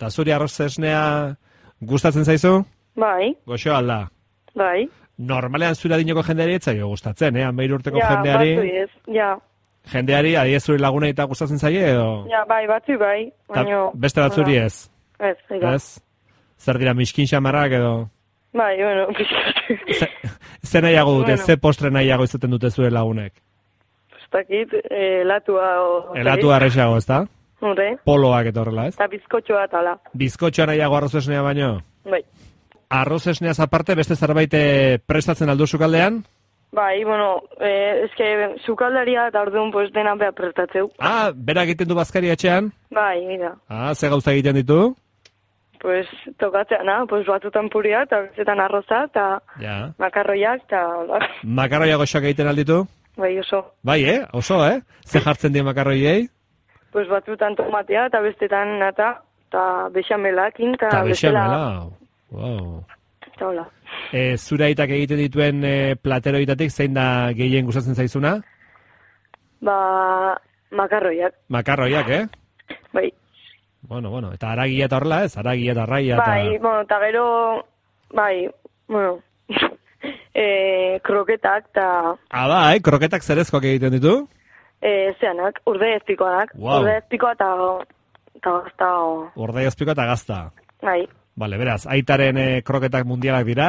Ta zuri arroz esnea gustatzen zaizu? Bai, Goxo alda. bai. Normalean zure adinoko jendeari ez zaio gustatzen, eh? Hanbeir urteko ja, jendeari, batzuei ez, ja. jendeari adiez zure lagunei eta gustatzen zaie edo? Ja, bai, batzu bai, Ta baina... beste batzuri ez, Ez, ega. ez? Zer dira miskin xamarrak edo? Bai, bueno. Ze, nahiago dute, Bueno. ze postre nahiago izaten dute zure lagunek? Ez dakit, eh, latua o... Elatu arrexago, ez da? Horre, Poloak eta horrela, ez? eta bizkotxoa tala. Bizkotxoa nahiago arroz esnea baino? Bai. Arroz esneaz aparte beste zerbait eh, prestatzen aldu sukaldean? Bai, bueno, eh, eske sukaldaria eta orduan pues dena beha prestatzeu. Ah, berak egiten du bazkari etxean? Bai, mira, Ah, ze gauza egiten ditu? pues tokatzea, na, pues batzutan puria, eta bestetan arroza, eta Ja. makarroiak, eta hola. Makarroia goxoak egiten alditu? bai, oso. Bai, eh? Oso, eh? Ze jartzen die makarroiei? Pues batzutan tomatea, eta bestetan nata, eta bexamelakin, eta bexamela. Wow. Eta hola. E, zure aitak egiten dituen e, plateroitatik zein da gehien gustatzen zaizuna? Ba, makarroiak, Makarroiak, eh? bai. Bueno, bueno, eta aragia eta horrela ez? Aragia eta arraia eta... Bai, bueno, eta gero, bai, bueno, e, kroketak, eta Ah, bai, kroketak zerezkoak egiten ditu? E, zeanak, urde ezpikoanak. Wow. Urde ezpikoa eta, eta gazta, o, Ordai azpiko eta gazta. bai, Vale, beraz, aitaren e, kroketak mundialak dira,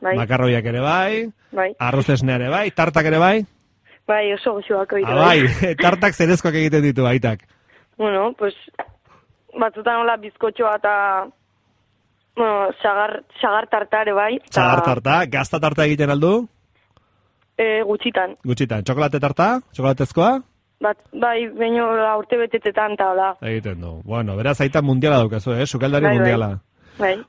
Bai. makarroiak ere bai, bai. arroz esnea ere bai, tartak ere bai? Bai, oso goxoak oitu. Ah, bai, tartak zerezkoak egiten ditu aitak. Bueno, pues, batzutan hola bizkotxoa eta, bueno, sagar, sagar tartare bai. eta, Txagar tarta, gazta tarta egiten aldu? E, gutxitan. Gutxitan, txokolate tarta, txokolatezkoa? Bat, bai, baino urte betetetan eta hola. Egiten du. Bueno, beraz, aita mundiala daukazu, eh? Sukaldari Bai, bai. mundiala. Bai.